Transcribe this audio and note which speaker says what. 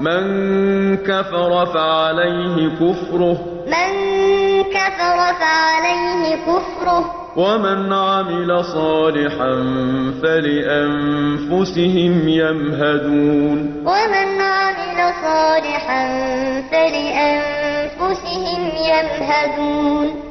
Speaker 1: مَن كَفَرَ فَعَلَيْهِ كُفْرُهُ. من كفر فعليه كفره ۖ. وَمَنْ عَمِلَ صَالِحًا فَلِأَنفُسِهِمْ يَمْهَدُونَ ۖ. وَمَنْ عَمِلَ صَالِحًا فَلِأَنفُسِهِمْ يَمْهَدُونَ.